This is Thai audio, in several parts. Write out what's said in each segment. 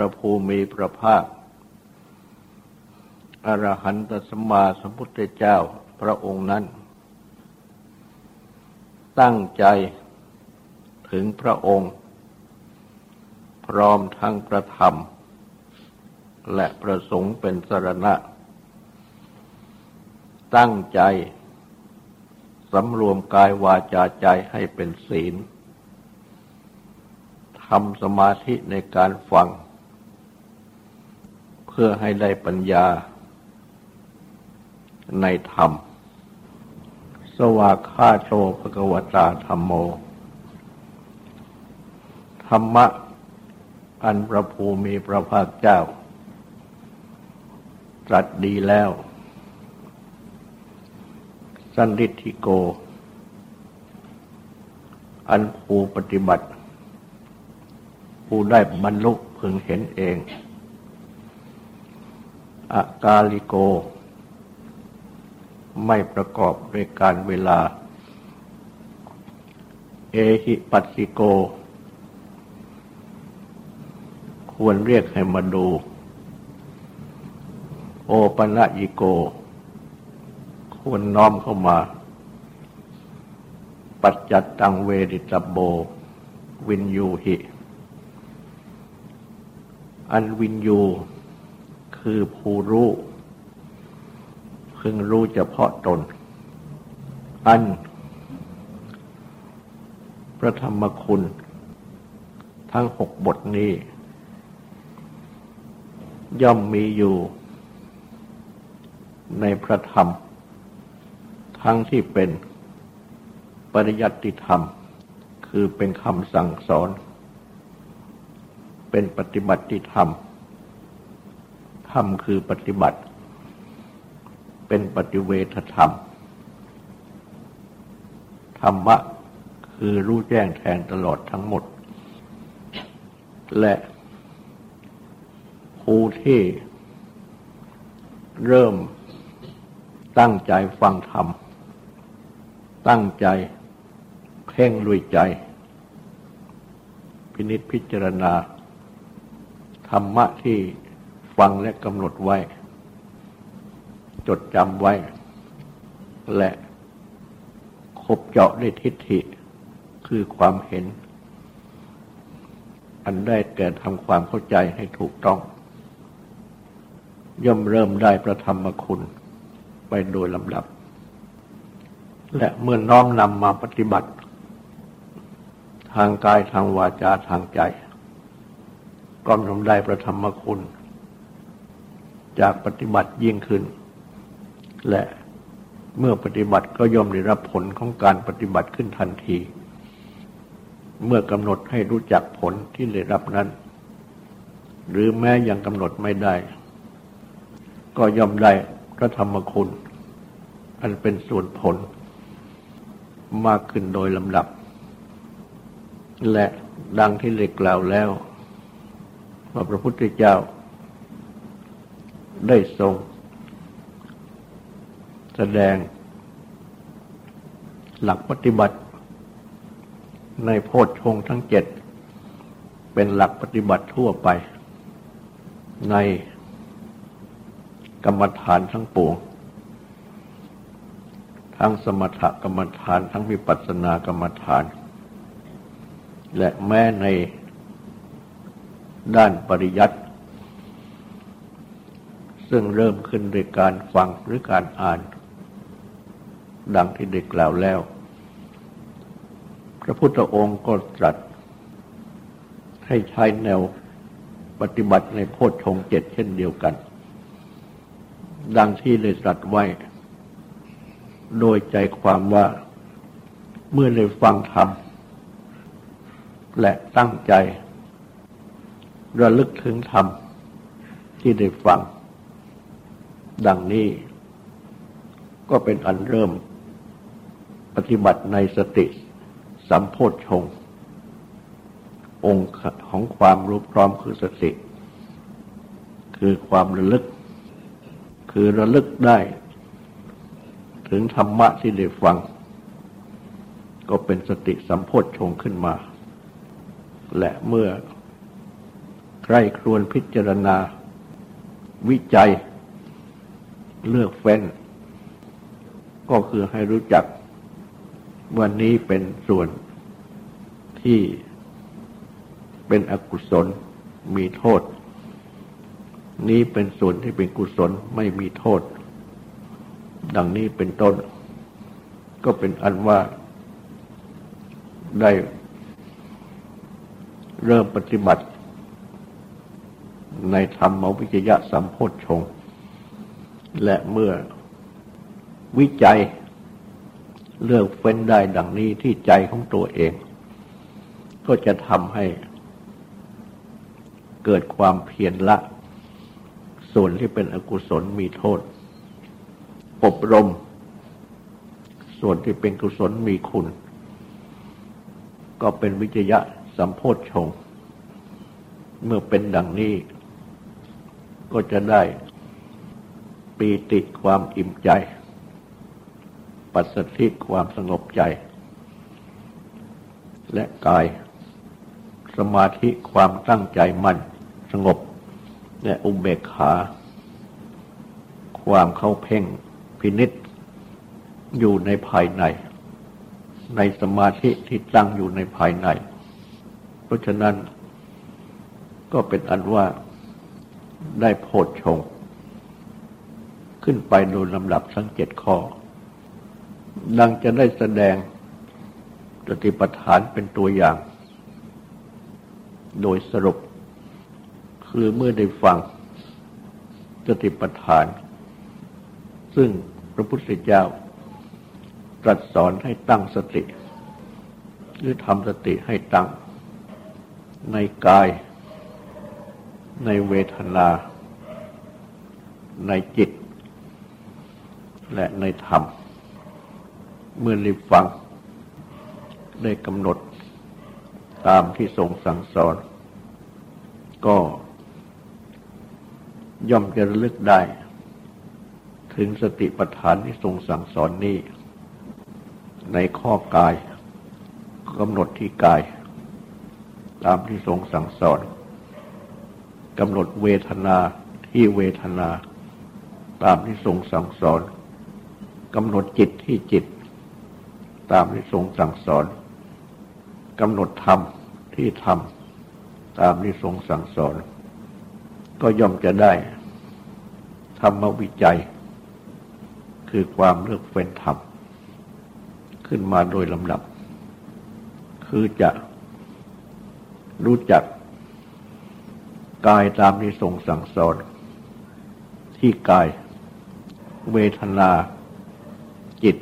ระภูมิพระภาคอรหันตสมมาสัมพุทธเจ้าพระองค์นั้น ตั้งใจถึงพระองค์ พร้อมทั้งประธรรม และประสงค์เป็นสรณะ ตั้งใจสำรวมกายวาจาใจให้เป็นศีลทำสมาธิในการฟัง พื่อให้ได้ปัญญาในธรรม สวากขาโตภกวตาธรรมโม ธรรมะอันประภูมีพระภาคเจ้า ตรัสดีแล้ว สันดิธิโก อันภูปฏิบัติ ผู้ได้บรรลุพึงเห็นเอง อากาลิโก ไม่ประกอบด้วยการเวลา เอหิปัสสิโก ควรเรียกให้มาดู โอปนะยิโก ควรน้อมเข้ามา ปัจจัตตังเวดิตโบ วินยูหิ อันวินยู คือผู้รู้พึงรู้เฉพาะตน อัน พระธรรมคุณ ทั้งหกบทนี้ ย่อมมีอยู่ ในพระธรรม ทั้งที่เป็นปริยัติธรรม คือเป็นคำสั่งสอน เป็นปฏิบัติธรรม ธรรมคือปฏิบัติ เป็นปฏิเวทธรรม ธรรมะคือรู้แจ้งแทงตลอดทั้งหมด และผู้ที่เริ่มตั้งใจฟังธรรม ตั้งใจเพ่งลุยใจ พินิษพิจารณา ธรรมะที่ ฟังและกำหนดไว้ จดจำไว้ และคบเจาะด้วยทิฏฐิคือความเห็น อันได้แก่ทำความเข้าใจให้ถูกต้อง ย่อมเริ่มได้ประธรรมคุณไปโดยลำดับ และเมื่อน้อมนำมาปฏิบัติ ทางกายทางวาจาทางใจก็ย่อมได้ประธรรมคุณ จากปฏิบัติยิ่งขึ้น และเมื่อปฏิบัติก็ย่อมได้รับผลของการปฏิบัติขึ้นทันที เมื่อกำหนดให้รู้จักผลที่ได้รับนั้น หรือแม้ยังกำหนดไม่ได้ ก็ย่อมได้พระธรรมคุณ อันเป็นส่วนผล มากขึ้นโดยลำดับ และดังที่เล็กกล่าวแล้วว่าพระพุทธเจ้า ได้ทรง แสดง หลักปฏิบัติ ในโพชฌงทั้งเจ็ด เป็นหลักปฏิบัติทั่วไป ในกรรมฐานทั้งปวง ทั้งสมถกรรมฐาน ทั้งวิปัสสนากรรมฐาน และแม้ในด้านปริยัติ ซึ่งเริ่มขึ้นด้วยการฟังหรือการอ่าน ดังที่ได้กล่าวแล้ว พระพุทธองค์ก็ตรัส ให้ใช้แนวปฏิบัติในโพชฌงเจ็ดเช่นเดียวกัน ดังที่ได้ตรัสไว้ โดยใจความว่าเมื่อได้ฟังธรรมและตั้งใจ ระลึกถึงธรรมที่ได้ฟัง ดังนี้ ก็เป็นอันเริ่มปฏิบัติในสติสัมโพธชงองค์ของความรู้พร้อมคือสติ คือความระลึก คือระลึกได้ ถึงธรรมะที่ได้ฟัง ก็เป็นสติสัมโพธชงขึ้นมา และเมื่อใครครวนพิจารณาวิจัย เลือกเฟ้น ก็คือให้รู้จักวันนี้เป็นส่วนที่เป็นอกุศลมีโทษ นี้เป็นส่วนที่เป็นกุศลไม่มีโทษ ดังนี้เป็นต้น ก็เป็นอันว่าได้เริ่มปฏิบัติ ในธรรมวิจยะสัมโพธชง และเมื่อวิจัยเลือกเฟ้นได้ดังนี้ที่ใจของตัวเอง ก็จะทำให้เกิดความเพียรละ ส่วนที่เป็นอกุศลมีโทษ อบรม ส่วนที่เป็นกุศลมีคุณ ก็เป็นวิจยะสัมโพธชง เมื่อเป็นดังนี้ ก็จะได้ ปีติความอิ่มใจ ปัสสธิความสงบใจ และกาย สมาธิความตั้งใจมั่น สงบ และอุเบกขา ความเข้าเพ่งพินิษอยู่ในภายใน ในสมาธิที่ตั้งอยู่ในภายใน เพราะฉะนั้นก็เป็นอันว่าได้โพดชง ขึ้นไปโดยลำดับทั้งเจ็ดข้อ ดังจะได้แสดงสติปัฏฐานเป็นตัวอย่าง โดยสรุป คือเมื่อได้ฟังสติปัฏฐาน ซึ่งพระพุทธเจ้าตรัสสอนให้ตั้งสติ หรือทำสติให้ตั้ง ในกาย ในเวทนา ในจิต และในธรรม เมื่อได้ฟัง ได้กำหนดตามที่ทรงสั่งสอน ก็ย่อมจะระลึกได้ ถึงสติปัฏฐานที่ทรงสั่งสอนนี้ ในข้อกายกำหนดที่กาย ตามที่ทรงสั่งสอนกำหนดเวทนาที่เวทนา ตามที่ทรงสั่งสอน กำหนดจิตที่จิต ตามที่ทรงสั่งสอนกำหนดธรรมที่ทำตามที่ทรงสั่งสอน ก็ย่อมจะได้ธรรมวิจัย คือความเลือกเฟ้นธรรม ขึ้นมาโดยลำดับ คือจะรู้จักกายตามที่ทรงสั่งสอน ที่กายเวทนาจิต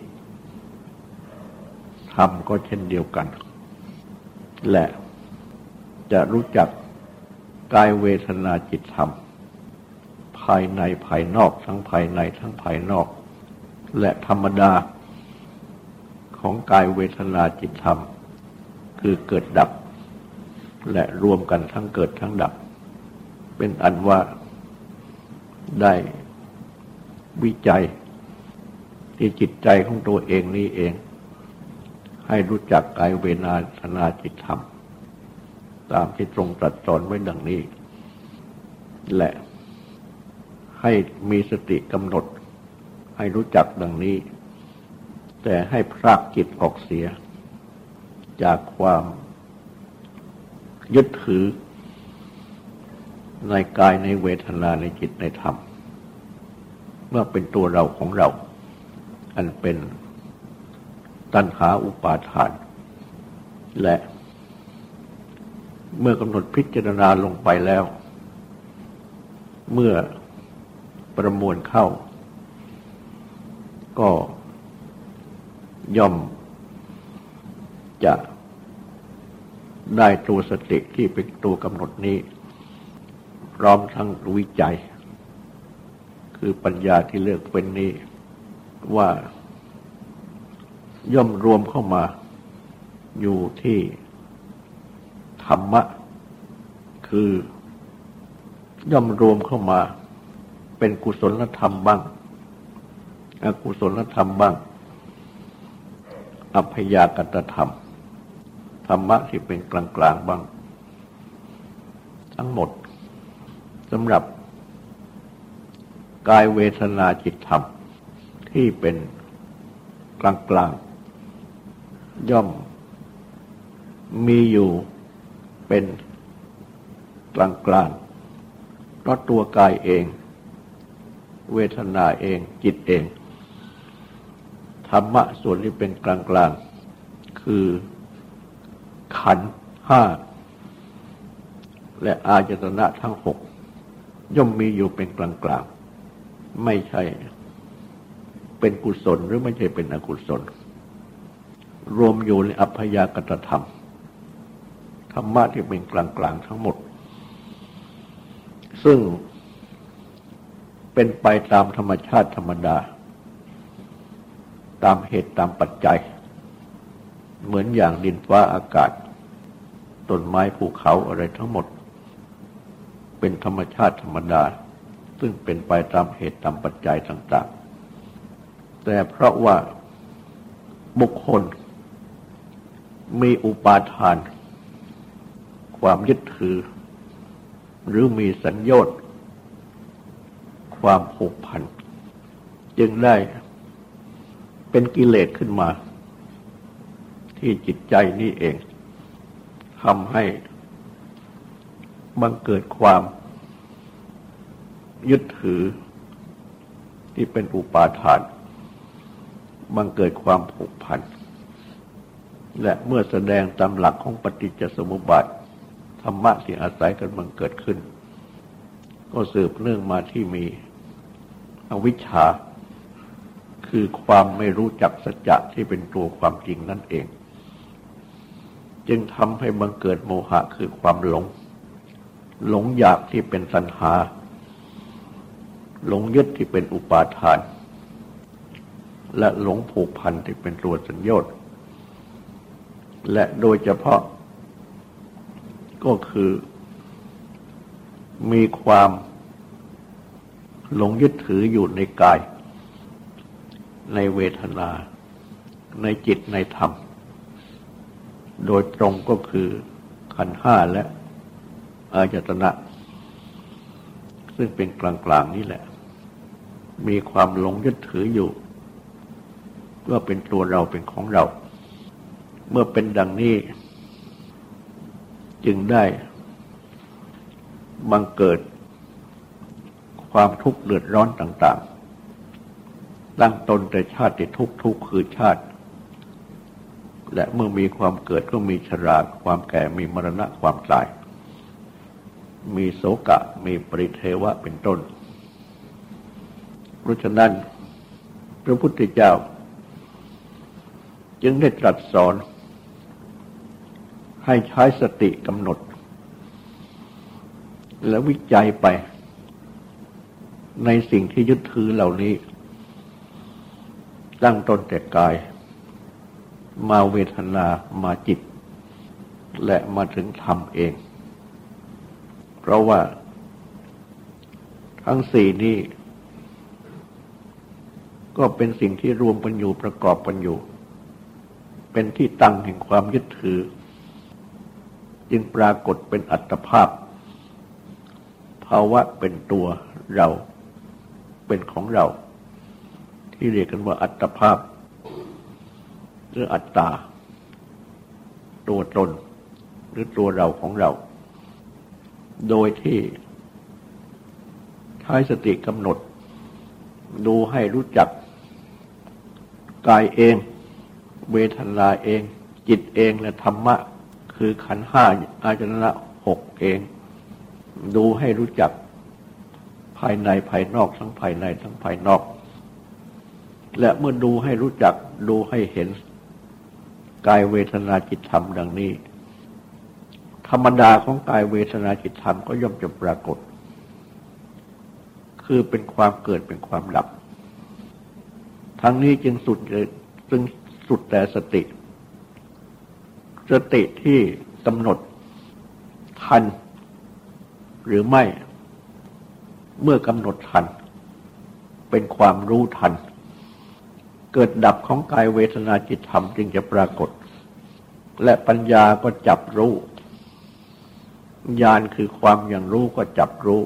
ธรรมก็เช่นเดียวกัน และจะรู้จักกายเวทนาจิตธรรม ภายในภายนอกทั้งภายในทั้งภายนอก และธรรมดา ของกายเวทนาจิตธรรม คือเกิดดับ และรวมกันทั้งเกิดทั้งดับ เป็นอันว่าได้วิจัยที่จิตใจของตัวเองนี้เอง ให้รู้จักกายเวนาธนาจิตธรรม ตามที่ตรงตรัสสอนไว้ดังนี้ และให้มีสติกำหนด ให้รู้จักดังนี้ แต่ให้พรากจิตออกเสีย จากความยึดถือ ในกายในเวทนาในจิตในธรรม เมื่อเป็นตัวเราของเรา อันเป็น ตัณหาอุปาทาน และเมื่อกำหนดพิจารณาลงไปแล้ว เมื่อประมวลเข้า ก็ย่อมจะได้ตัวสติที่เป็นตัวกำหนดนี้ พร้อมทั้งวิจัย คือปัญญาที่เลือกเป็นนี้ว่า ย่อมรวมเข้ามา อยู่ที่ธรรมะ คือย่อมรวมเข้ามา เป็นกุศลธรรมบ้าง อกุศลธรรมบ้าง อัพยากตธรรม ธรรมะที่เป็นกลางๆบ้าง ทั้งหมดสำหรับกายเวทนาจิตธรรมที่เป็นกลางๆ ย่อม มีอยู่เป็นกลางๆเพราะตัวกายเอง เวทนาเองจิตเอง ธรรมะส่วนที่เป็นกลางๆคือขันห้า และอาจตนะทั้งหกย่อมมีอยู่เป็นกลางๆไม่ใช่เป็นกุศลหรือไม่ใช่เป็นอกุศล รวมอยู่ในอัพยากตธรรม ธรรมะที่เป็นกลางๆทั้งหมด ซึ่งเป็นไปตามธรรมชาติธรรมดา ตามเหตุตามปัจจัย เหมือนอย่างดินฟ้าอากาศต้นไม้ภูเขาอะไรทั้งหมด เป็นธรรมชาติธรรมดา ซึ่งเป็นไปตามเหตุตามปัจจัยต่าง ๆ แต่เพราะว่าบุคคล มีอุปาทาน ความยึดถือ หรือมีสัญญา์ความผูกพัน จึงได้เป็นกิเลสขึ้นมา ที่จิตใจนี้เองทำให้บังเกิดความยึดถือที่เป็นอุปาทาน บังเกิดความผูกพัน และเมื่อแสดงตามหลักของปฏิจจสมุปบาทธรรมะที่อาศัยกันบังเกิดขึ้น ก็สืบเนื่องมาที่มีอวิชชา คือความไม่รู้จักสัจจะที่เป็นตัวความจริงนั่นเอง จึงทำให้บังเกิดโมหะคือความหลง หลงอยากที่เป็นสัญหา หลงยึดที่เป็นอุปาทาน และหลงผูกพันที่เป็นตัวสัญญา์ และโดยเฉพาะ ก็คือ มีความหลงยึดถืออยู่ในกาย ในเวทนา ในจิตในธรรม โดยตรงก็คือขันห้าและอาจตนะ ซึ่งเป็นกลางๆนี่แหละ มีความหลงยึดถืออยู่ว่าเป็นตัวเราเป็นของเรา เมื่อเป็นดังนี้ จึงได้บังเกิดความทุกข์เดือดร้อนต่างๆ ตั้งตนแต่ชาติทุกทุกคือชาติ และเมื่อมีความเกิดก็มีชราความแก่มีมรณะความตาย มีโศกะ มีปริเทวะเป็นต้น เพราะฉะนั้น พระพุทธเจ้า จึงได้ตรัสสอน ให้ใช้สติกำหนด และวิจัยไป ในสิ่งที่ยึดถือเหล่านี้ ตั้งต้นแต่กาย มาเวทนามาจิต และมาถึงธรรมเอง เพราะว่า ทั้งสี่นี้ก็เป็นสิ่งที่รวมกันอยู่ประกอบกันอยู่ เป็นที่ตั้งแห่งความยึดถือ จึงปรากฏเป็นอัตภาพ ภาวะเป็นตัวเราเป็นของเรา ที่เรียกกันว่าอัตภาพ หรืออัตตา ตัวตน หรือตัวเราของเรา โดยที่ใช้สติกำหนด ดูให้รู้จักกายเอง เวทนาเอง จิตเองและธรรมะ คือขันห้าอาจนะหกเอง ดูให้รู้จักภายในภายนอกทั้งภายในทั้งภายนอก และเมื่อดูให้รู้จักดูให้เห็นกายเวทนาจิตธรรมดังนี้ ธรรมดาของกายเวทนาจิตธรรมก็ย่อมจะปรากฏ คือเป็นความเกิดเป็นความดับ ทั้งนี้จึงสุดเลยซึ่งสุดแต่สติ สติที่กำหนดทัน หรือไม่ เมื่อกำหนดทัน เป็นความรู้ทัน เกิดดับของกายเวทนาจิตธรรมจึงจะปรากฏ และปัญญาก็จับรู้ญาณคือความอย่างรู้ก็จับรู้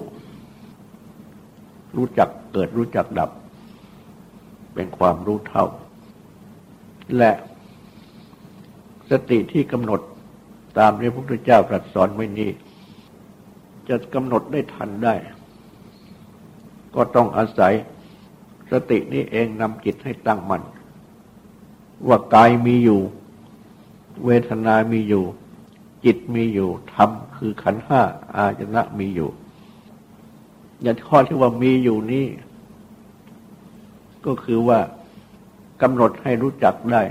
รู้จักเกิดรู้จักดับ เป็นความรู้เท่า และ สติที่กำหนดตามที่พระพุทธเจ้าตรัสสอนไว้นี้ จะกำหนดได้ทันได้ ก็ต้องอาศัยสตินี้เองนำจิตให้ตั้งมัน่นว่ากายมีอยู่ เวทนามีอยู่ จิตมีอยู่ธรรมคือขันห้าอาจนะมีอยู่อย่างข้อที่ว่ามีอยู่นี้ก็คือว่ากำหนดให้รู้จักได้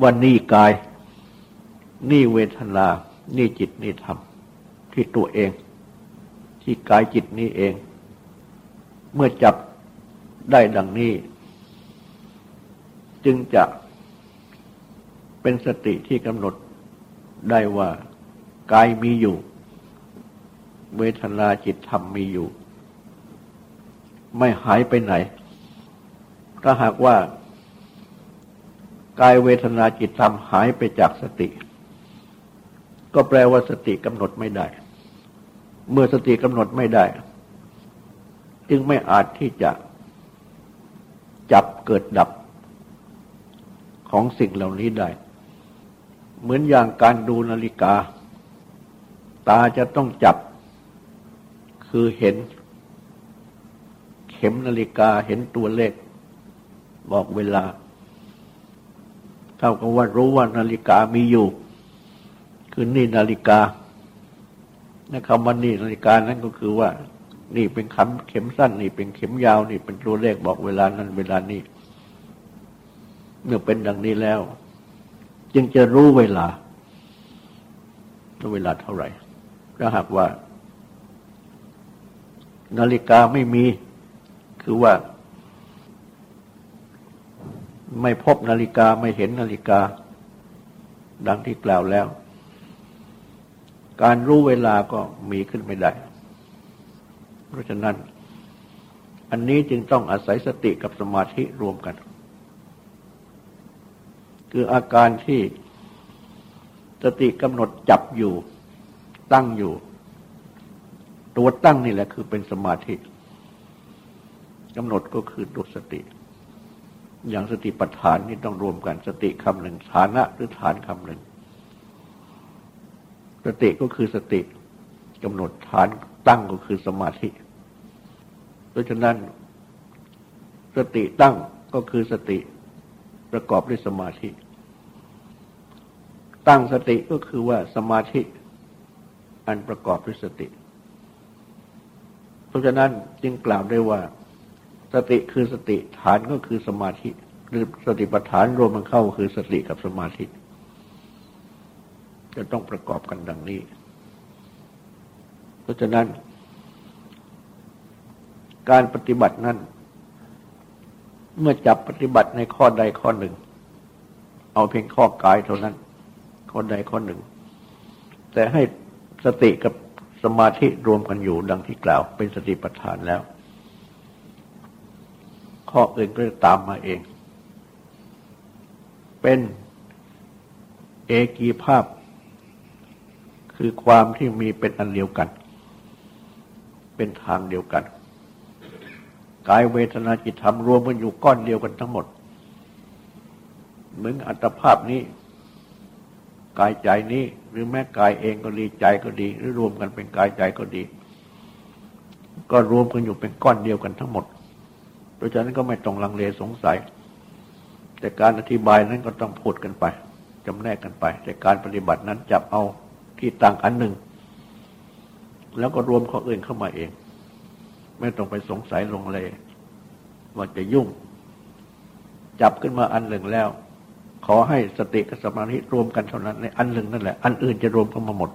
ว่านี่กาย นี่เวทนา นี่จิตนี่ธรรม ที่ตัวเอง ที่กายจิตนี้เอง เมื่อจับได้ดังนี้ จึงจะเป็นสติที่กำหนดได้ว่ากายมีอยู่ เวทนาจิตธรรมมีอยู่ ไม่หายไปไหน ถ้าหากว่า กายเวทนาจิตธรรมหายไปจากสติ ก็แปลว่าสติกำหนดไม่ได้ เมื่อสติกำหนดไม่ได้ จึงไม่อาจที่จะจับเกิดดับของสิ่งเหล่านี้ได้ เหมือนอย่างการดูนาฬิกา ตาจะต้องจับ คือเห็น เข็มนาฬิกาเห็นตัวเลข บอกเวลา เท่ากับว่ารู้ว่านาฬิกามีอยู่ คือนี่นาฬิกาในคำว่านี่นาฬิกานั้นก็คือว่า นี่เป็นคำเข็มสั้น นี่เป็นเข็มยาว นี่เป็นตัวเลขบอกเวลานั้นเวลานี้ เมื่อเป็นดังนี้แล้ว จึงจะรู้เวลาว่าเวลาเท่าไหร่ถ้าหากว่า นาฬิกาไม่มี คือว่า ไม่พบนาฬิกาไม่เห็นนาฬิกา ดังที่กล่าวแล้ว การรู้เวลาก็มีขึ้นไม่ได้ เพราะฉะนั้น อันนี้จึงต้องอาศัยสติกับสมาธิรวมกัน คืออาการที่สติกำหนดจับอยู่ ตั้งอยู่ ตัวตั้งนี่แหละคือเป็นสมาธิกำหนดก็คือตัวสติ อย่างสติปัฏฐานนี่ต้องรวมกันสติคำหนึ่งฐานะหรือฐานคำหนึ่งสติก็คือสติกำหนดฐานตั้งก็คือสมาธิเพราะฉะนั้น สติตั้งก็คือสติประกอบด้วยสมาธิ ตั้งสติก็คือว่าสมาธิ อันประกอบด้วยสติ เพราะฉะนั้นจึงกล่าวได้ว่า สติคือสติฐานก็คือสมาธิหรือสติปัฏฐานรวมมันเข้าคือสติกับสมาธิจะต้องประกอบกันดังนี้ เพราะฉะนั้น การปฏิบัตินั้น เมื่อจับปฏิบัติในข้อใดข้อหนึ่ง เอาเพียงข้อกายเท่านั้น ข้อใดข้อหนึ่ง แต่ให้สติกับสมาธิรวมกันอยู่ดังที่กล่าวเป็นสติปัฏฐานแล้ว ข้ออื่นก็จะตามมาเอง เป็นเอกีภาพ คือความที่มีเป็นอันเดียวกัน เป็นทางเดียวกัน กายเวทนาจิตธรรมรวมกันอยู่ก้อนเดียวกันทั้งหมด เหมือนอัตภาพนี้ กายใจนี้หรือแม้กายเองก็ดีใจก็ดี หรือรวมกันเป็นกายใจก็ดี ก็รวมกันอยู่เป็นก้อนเดียวกันทั้งหมด เพราะฉะนั้นก็ไม่ต้องลังเลสงสัย แต่การอธิบายนั้นก็ต้องพูดกันไปจำแนกกันไป แต่การปฏิบัตินั้นจับเอาที่ตั้งอันหนึ่ง แล้วก็รวมข้ออื่นเข้ามาเอง ไม่ต้องไปสงสัยลงเลว่าจะยุ่ง จับขึ้นมาอันหนึ่งแล้ว ขอให้สติกับสมาธิรวมกันเท่านั้นในอันหนึ่งนั่นแหละ อันอื่นจะรวมเข้ามาหมด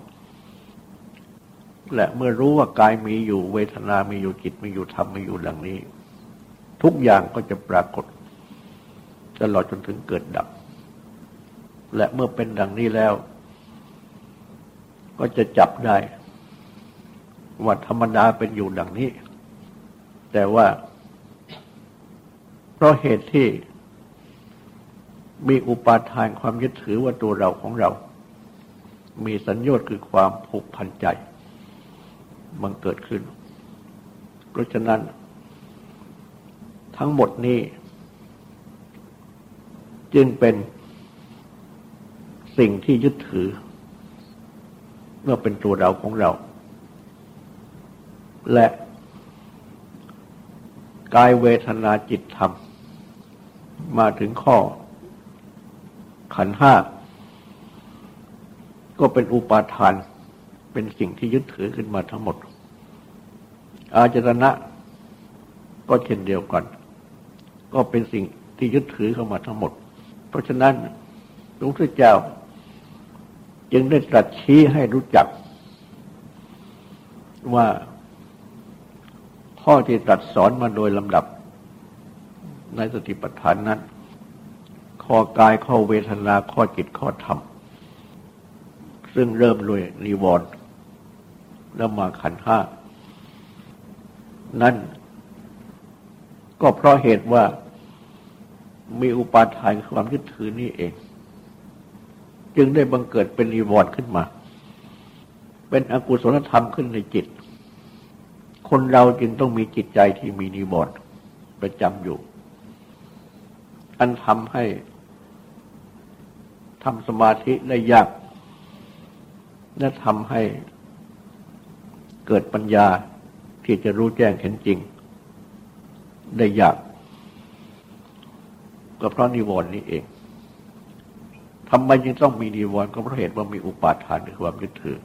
และเมื่อรู้ว่ากายมีอยู่เวทนา มีอยู่จิต มีอยู่ธรรม มีอยู่ดังนี้ ทุกอย่างก็จะปรากฏ ตลอดจนถึงเกิดดับ และเมื่อเป็นดังนี้แล้ว ก็จะจับได้ว่าธรรมดาเป็นอยู่ดังนี้ แต่ว่าเพราะเหตุที่มีอุปาทานความยึดถือว่าตัวเราของเรา มีสัญญาตคือความผูกพันใจ มันเกิดขึ้น เพราะฉะนั้น ทั้งหมดนี้ จึงเป็นสิ่งที่ยึดถือเมื่อเป็นตัวเราของเรา และกายเวทนาจิตธรรม มาถึงข้อ ขันห้าก็เป็นอุปาทานเป็นสิ่งที่ยึดถือขึ้นมาทั้งหมด อาจตนะก็เช่นเดียวกัน ก็เป็นสิ่งที่ยึดถือเข้ามาทั้งหมด เพราะฉะนั้นพระพุทธเจ้า จึงได้ตรัสชี้ให้รู้จัก ว่าข้อที่ตรัสสอนมาโดยลำดับ ในสติปัฏฐานนั้น ข้อกายข้อเวทนาข้อจิตข้อธรรม ซึ่งเริ่มด้วยนิวรณ์แล้วมาขันห้า นั่น ก็เพราะเหตุว่ามีอุปาทานความยึดถือนี่เอง จึงได้บังเกิดเป็นนิวรณ์ขึ้นมา เป็นอกุศลธรรมขึ้นในจิต คนเราจึงต้องมีจิตใจที่มีนิวรณ์ประจำอยู่ อันทำให้ทำสมาธิได้ยากและทำให้เกิดปัญญาที่จะรู้แจ้งเห็นจริง ได้ยาก ก็เพราะนิวรณ์นี้เองทำไมจึงต้องมีนิวรณ์ก็เพราะเหตุว่ามีอุปาทานหรือความยึดถือ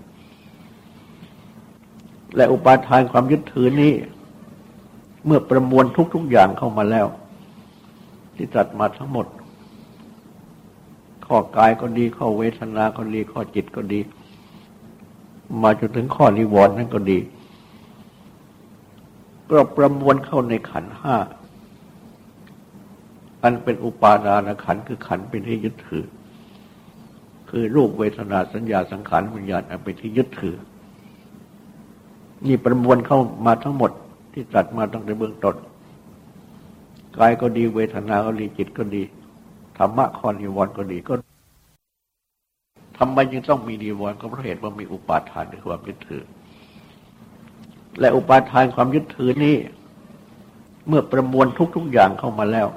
และอุปาทานความยึดถือนี้ เมื่อประมวลทุก ๆอย่างเข้ามาแล้ว ที่จัดมาทั้งหมด ข้อกายก็ดี ข้อเวทนาก็ดี ข้อจิตก็ดี มาจนถึงข้อนิวรณ์นั่นก็ดี ก็ประมวลเข้าในขันห้า อันเป็นอุปาทานขันคือขันเป็นที่ยึดถือ คือรูปเวทนาสัญญาสังขารวิญญาณอันเป็นที่ยึดถือ นี่ประมวลเข้ามาทั้งหมดที่ตัดมาตั้งแต่เบื้องต้นกายก็ดีเวทนาก็ดีจิตก็ดีธรรมะข้อนิวรณ์ก็ดีก็ทำไมจึงต้องมีนิวรณ์ก็เพราะเหตุว่ามีอุปาทานในความยึดถือ และอุปาทานความยึดถือนี้ เมื่อประมวลทุก ๆอย่างเข้ามาแล้ว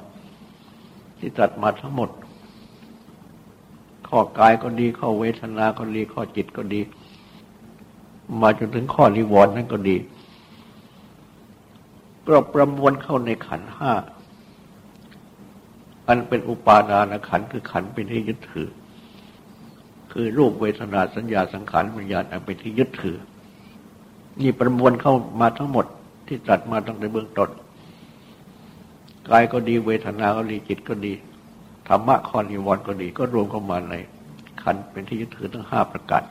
ที่จัดมาทั้งหมด ข้อกายก็ดี ข้อเวทนาก็ดี ข้อจิตก็ดี มาจนถึงข้อนิวรณ์นั่นก็ดีก็ประมวลเข้าในขันห้า อันเป็นอุปาทานขันคือขันเป็นที่ยึดถือ คือรูปเวทนาสัญญาสังขารวิญญาณอันเป็นที่ยึดถือ นี่ประมวลเข้ามาทั้งหมดที่ตัดมาตั้งแต่เบื้องต้นกายก็ดีเวทนาก็ดีจิตก็ดีธรรมะข้อนิวรณ์ก็ดี ก็รวมเข้ามาในขันเป็นที่ยึดถือทั้งห้าประการ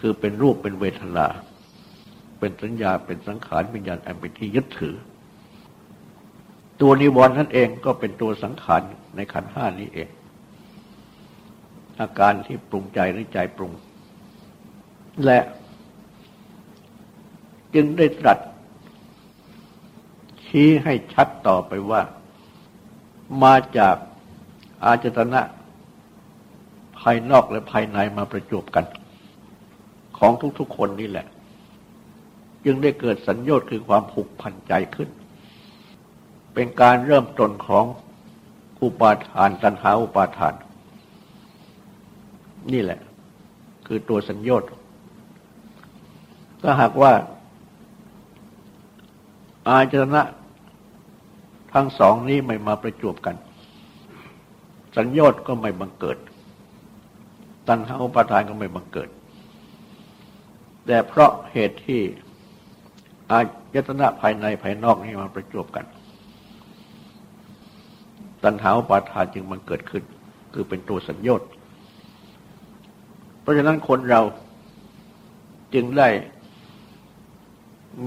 คือเป็นรูปเป็นเวทนา เป็นสัญญาเป็นสังขารวิญญาณอันเป็นที่ยึดถือ ตัวนิวรณ์นั่นเองก็เป็นตัวสังขารในขันห้านี้เอง อาการที่ปรุงใจหรือใจปรุง และ จึงได้ตรัส ชี้ให้ชัดต่อไปว่า มาจากอาจตนะภายนอกและภายในมาประจบกัน ของทุกๆคนนี่แหละ จึงได้เกิดสัญญาณคือความผูกพันใจขึ้น เป็นการเริ่มต้นของอุปาทานตัณหาอุปาทาน นี่แหละ คือตัวสัญญาณถ้าหากว่า อาจรณะทั้งสองนี้ไม่มาประจวบกัน สัญญาณก็ไม่บังเกิด ตัณหาอุปาทานก็ไม่บังเกิด แต่เพราะเหตุที่อายตนะภายในภายนอกนี้มาประจวบกัน ตัณหาอุปาทานจึงมันเกิดขึ้น คือเป็นตัวสัญญาณเพราะฉะนั้นคนเราจึงได้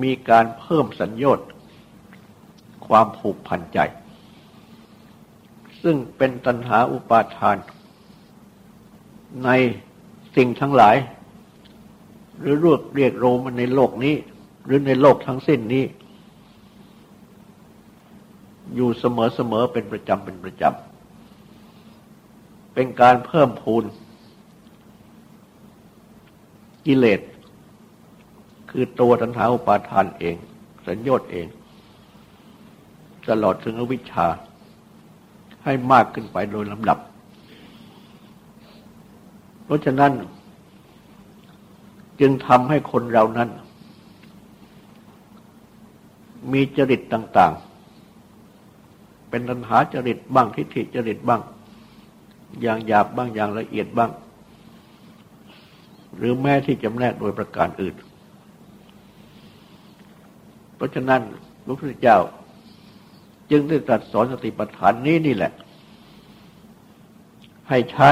มีการเพิ่มสัญญต์ความผูกพันใจ ซึ่งเป็นตัณหาอุปาทาน ในสิ่งทั้งหลาย หรือรวดเรียกโรมันในโลกนี้ หรือในโลกทั้งสิ้นนี้ อยู่เสมอๆเป็นประจำเป็นประจำเป็นการเพิ่มพูนกิเลส คือตัวตัณหาอุปาทานเอง สัญญต์เอง ตลอดถึงอวิชชา ให้มากขึ้นไปโดยลำดับ เพราะฉะนั้น จึงทำให้คนเรานั้น มีจริตต่าง ๆ เป็นตัณหาจริตบ้างทิฏฐิจริตบ้าง อย่างหยาบบ้างอย่างละเอียดบ้าง หรือแม้ที่จำแนกโดยประการอื่น ราะฉะนั้นพระพุทธเจ้า จึงได้ตรัสสอนสติปัฏฐานนี้นี่แหละ ให้ใช้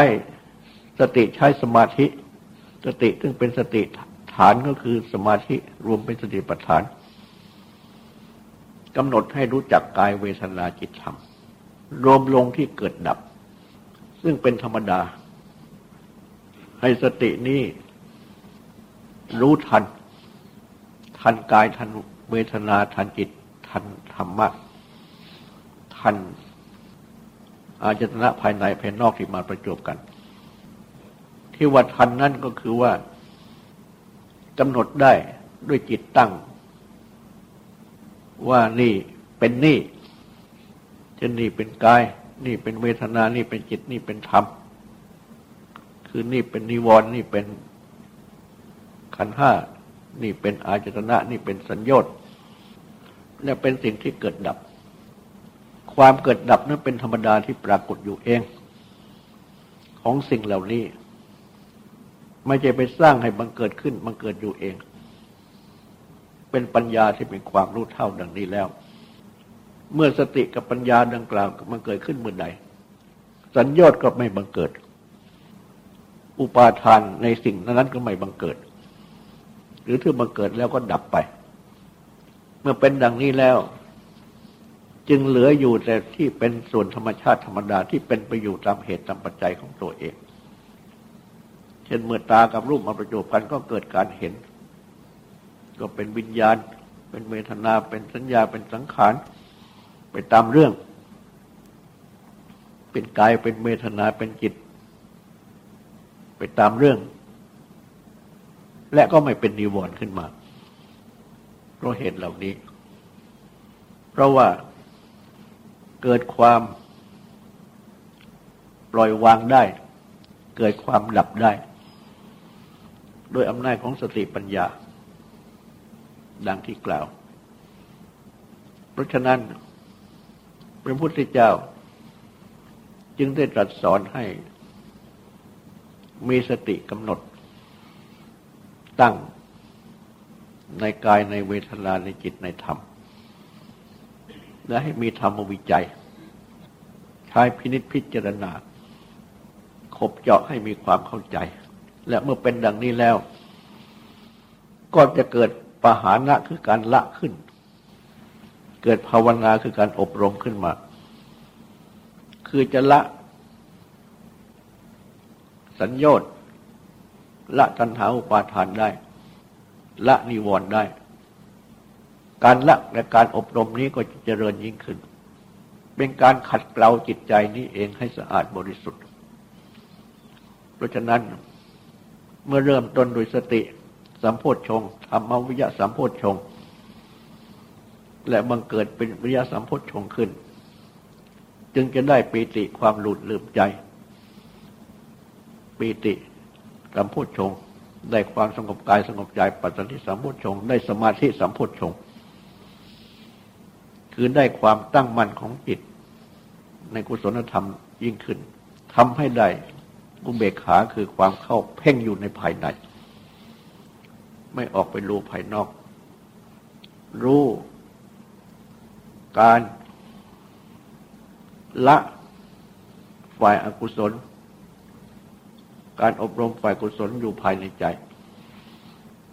สติใช้สมาธิ สติซึ่งเป็นสติฐานก็คือสมาธิรวมเป็นสติปัฏฐานกำหนดให้รู้จักกายเวทนาจิตธรรม รวมลงที่เกิดดับ ซึ่งเป็นธรรมดา ให้สตินี้รู้ทัน ทันกายทัน เวทนาทันจิตทันธรรมะทันอาจตนะภายในภายนอกที่มาประจบกัน ที่ว่าทันนั่นก็คือว่ากำหนดได้ด้วยจิตตั้ง ว่านี่เป็นนี่จะนี่เป็นกาย นี่เป็นเวทนานี่เป็นจิตนี่เป็นธรรม คือนี่เป็นนิวรณ์นี่เป็นขันห้านี่เป็นอาจตนะนี่เป็นสัญญต์ และเป็นสิ่งที่เกิดดับ ความเกิดดับนั้นเป็นธรรมดาที่ปรากฏอยู่เอง ของสิ่งเหล่านี้ ไม่ใช่ไปสร้างให้บังเกิดขึ้นบังเกิดอยู่เอง เป็นปัญญาที่เป็นความรู้เท่าดังนี้แล้ว เมื่อสติกับปัญญาดังกล่าวมันเกิดขึ้นเมื่อใดสัญญาตก็ไม่บังเกิด อุปาทานในสิ่งนั้นก็ไม่บังเกิด หรือถ้าบังเกิดแล้วก็ดับไป เมื่อเป็นดังนี้แล้ว จึงเหลืออยู่แต่ที่เป็นส่วนธรรมชาติธรรมดาที่เป็นไปอยู่ตามเหตุตามปัจจัยของตัวเอง เช่นเมื่อตากับรูปมาประจบกันก็เกิดการเห็น ก็เป็นวิญญาณ เป็นเวทนา เป็นสัญญา เป็นสังขาร ไปตามเรื่อง เป็นกาย เป็นเวทนา เป็นจิต ไปตามเรื่อง และก็ไม่เป็นนิวรณ์ขึ้นมา เพราะเหตุเหล่านี้ เพราะว่าเกิดความปล่อยวางได้ เกิดความดับได้โดยอำนาจของสติปัญญา ดังที่กล่าว เพราะฉะนั้น พระพุทธเจ้า จึงได้ตรัสสอนให้ มีสติกำหนด ตั้ง ในกายในเวทนาในจิตในธรรม และให้มีธรรมวิจัย ใช้พินิษพิจารณาขบเจาะให้มีความเข้าใจ และเมื่อเป็นดังนี้แล้ว ก็จะเกิดปหานะคือการละขึ้น เกิดภาวนาคือการอบรมขึ้นมา คือจะละสัญญต์ละตัณหาอุปาทานได้ ละนิวรณ์ได้ การละและการอบรมนี้ก็จะเจริญยิ่งขึ้น เป็นการขัดเกลาจิตใจนี้เองให้สะอาดบริสุทธิ์ เพราะฉะนั้นเมื่อเริ่มต้นโดยสติสัมโพธชงธรรมวิยะสัมโพธชงและบังเกิดเป็นวิยะสัมโพธชงขึ้น จึงจะได้ปีติความหลุดลืมใจปีติสัมโพธชง ได้ความสงบกายสงบใจปัจจัยสัมโพธชง ได้สมาธิสัมโพธชง คือได้ความตั้งมั่นของจิต ในกุศลธรรมยิ่งขึ้นทำให้ได้อุเบกขาคือความเข้าเพ่งอยู่ในภายใน ไม่ออกไปรู้ภายนอก รู้การละฝ่ายอากุศล การอบรมฝ่ายกุศลอยู่ภายในใจ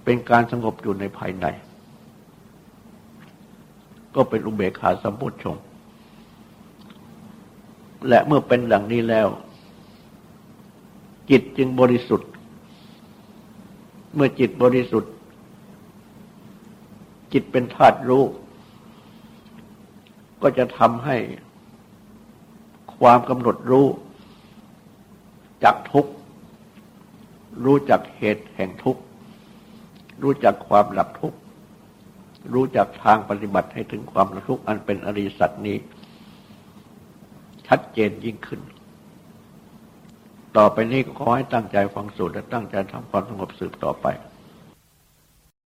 เป็นการสงบอยู่ในภายใน ก็เป็นอุเบกขาสัมพุทธชง และเมื่อเป็นดังนี้แล้ว จิตจึงบริสุทธิ์ เมื่อจิตบริสุทธิ์ จิตเป็นธาตุรู้ ก็จะทำให้ความกำหนดรู้จักทุกข์ รู้จักเหตุแห่งทุกข์ รู้จักความหลับทุกข์ รู้จักทางปฏิบัติให้ถึงความหลับทุกข์อันเป็นอริสัตนี้ ชัดเจนยิ่งขึ้น ต่อไปนี้ก็ขอให้ตั้งใจฟังสูตรและตั้งใจทำความสงบสืบต่อไป